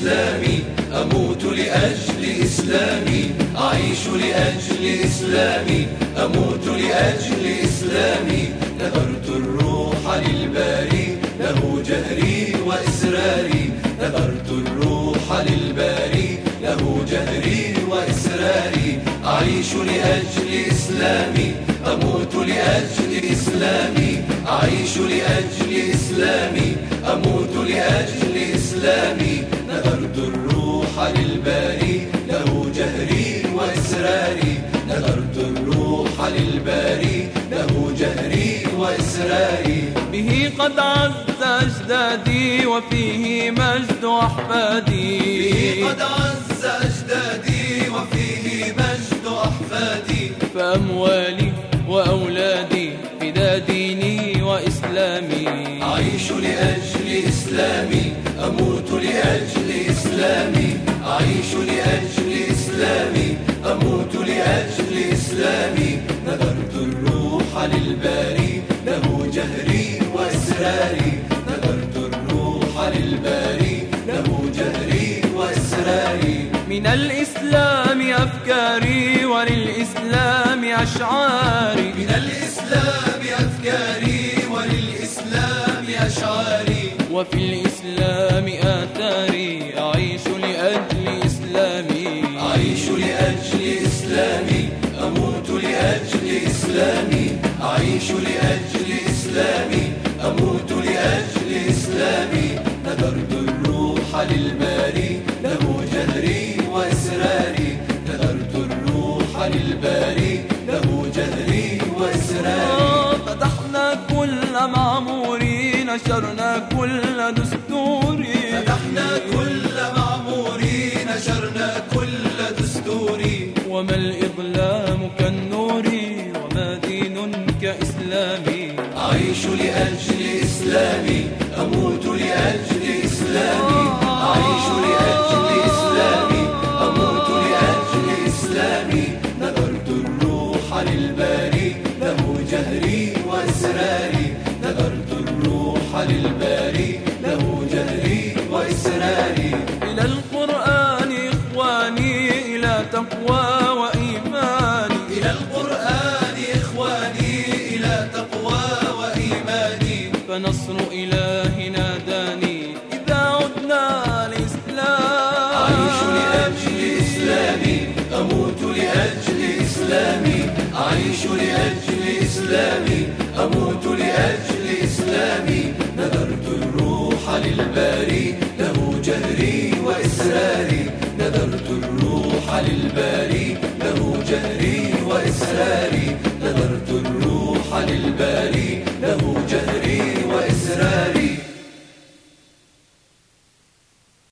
إسلامي أموت لأجل إسلامي أعيش لأجل إسلامي أموت لأجل إسلامي. نذرت الروح للباري له جهري وإسراري. نذرت الروح للباري له جهري وإسراري. أعيش لأجل إسلامي أموت لأجل إسلامي. أعيش لأجل إسلامي أموت لأجل إسلامي. الروح للباري له جهري وإسراري. نذرت الروح للباري له جهري وإسراري. به قد عز أجدادي وفيه مجد أحفادي. به قد عز أجدادي وفيه مجد أحفادي. فأموالي وأولادي فدا ديني وإسلامي. أعيش لأجل إسلامي أموت لأجل إسلامي. أعيش لأجل إسلامي أموت لأجل إسلامي. نذرت الروح للباري له جهري وإسراري. نذرت الروح للباري له جهري وإسراري. من الإسلام أفكاري وللإسلام أشعاري. من الإسلام أفكاري وللإسلام أشعاري. وفي الإسلام آثاري لأجل إسلامي نذرت الروح للباري له جهري وإسراري. نذرت الروح للباري له جهري وإسراري. فتحنا كل معموري نشرنا كل دستوري. فتحنا كل معموري نشرنا كل دستوري. وما الإظلام كالنور وما دين كإسلامي؟ أعيش لأجل إسلامي أموت لأجل إسلامي. أعيش لأجل إسلامي أموت لأجل إسلامي. نذرت الروح للباري له جهري وإسراري. نذرت الروح للباري له جهري وإسراري. إلى القرآن إخواني إلى تقوى وإيماني. إلى القرآن فنصر إلهنا داني. إذا عدنا لإسلام أعيش لأجل إسلامي. أموت لأجل إسلامي. أعيش لأجل إسلامي. أموت لأجل إسلامي. نذرت الروح للباري. له جهري وإسراري. نذرت الروح للباري. له جهري وإسراري.